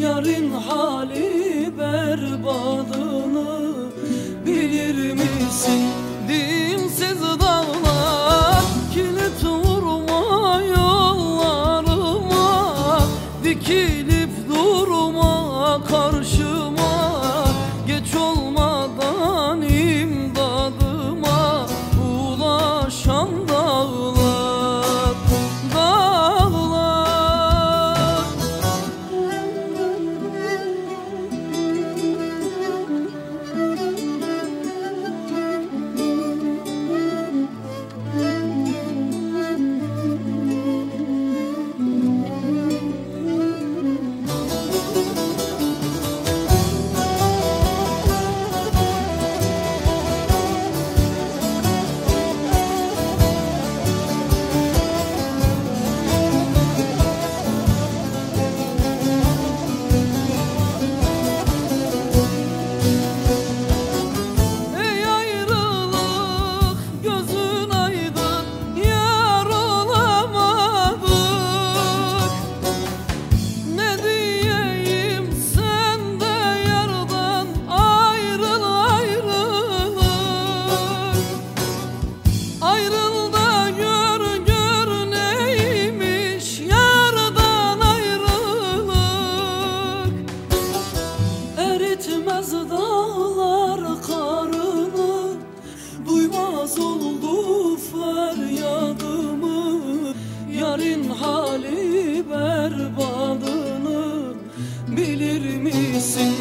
Yarın hali berbadını bilir misin? Dimsiz dağlar kilit vurma yollarıma dikilir eritmez dağlar karını Duymaz oldu feryadımı. Yarın hali berbadını Bilir misin?